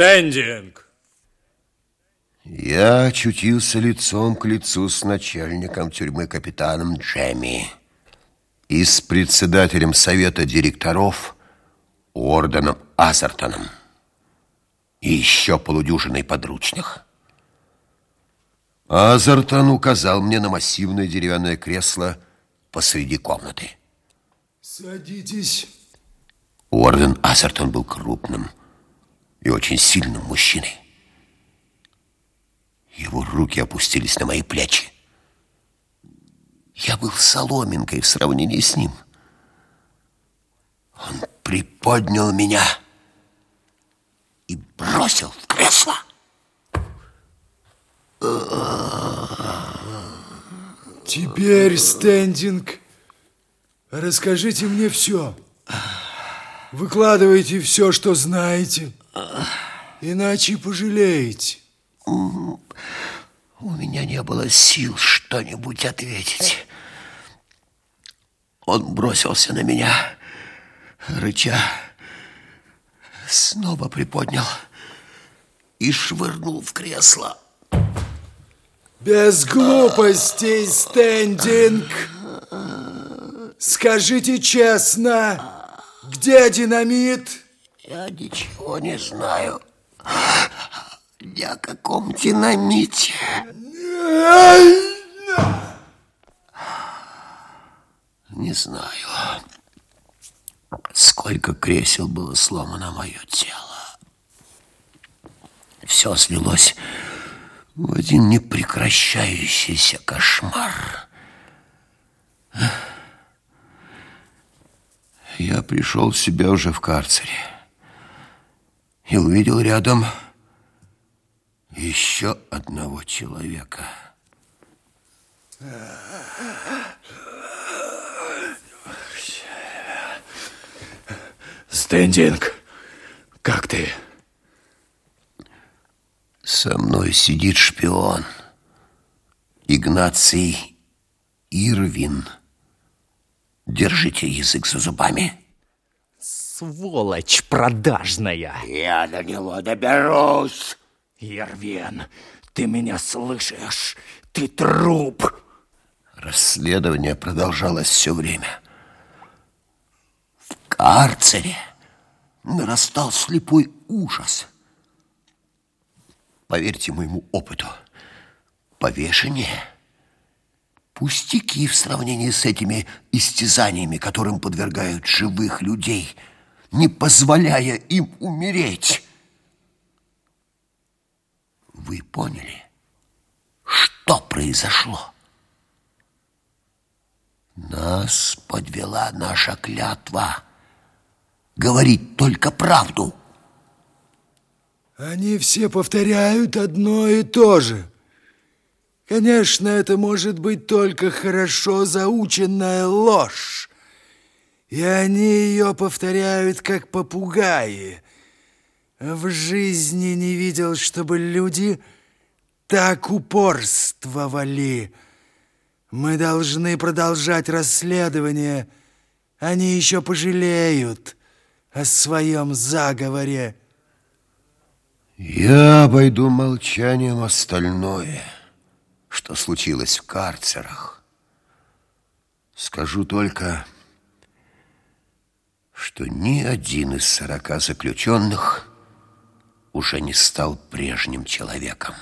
Стендинг! Я очутился лицом к лицу с начальником тюрьмы капитаном Джемми и с председателем совета директоров Уорденом Азертоном и еще полудюжиной подручных. Азертон указал мне на массивное деревянное кресло посреди комнаты. Садитесь. Уорден Азертон был крупным и очень сильным мужчиной. Его руки опустились на мои плечи. Я был соломинкой в сравнении с ним. Он приподнял меня и бросил в кресло. Теперь, стендинг, расскажите мне все. Выкладывайте все, что знаете, иначе пожалеете. У меня не было сил что-нибудь ответить. Он бросился на меня, рыча, снова приподнял и швырнул в кресло. Без глупостей, стендинг. Скажите честно, где динамит? Я ничего не знаю. Ни о каком динамите. Не знаю, сколько кресел было сломано мое тело. Все слилось в один непрекращающийся кошмар. Я пришел в себя уже в карцере и увидел рядом еще одного человека. Стендинг, как ты? Со мной сидит шпион. Игнаций Ирвин. Держите язык за зубами. Сволочь продажная. Я до него доберусь. Ирвин, ты меня слышишь? Ты труп. Расследование продолжалось все время. В карцере нарастал слепой ужас. Поверьте моему опыту, повешение – пустяки в сравнении с этими истязаниями, которым подвергают живых людей, не позволяя им умереть. Вы поняли, что произошло? Нас подвела наша клятва говорить только правду. Они все повторяют одно и то же. Конечно, это может быть только хорошо заученная ложь. И они ее повторяют, как попугаи. В жизни не видел, чтобы люди так упорствовали. Мы должны продолжать расследование. Они еще пожалеют о своем заговоре. Я обойду молчанием остальное, что случилось в карцерах. Скажу только, что ни один из сорока заключенных уже не стал прежним человеком.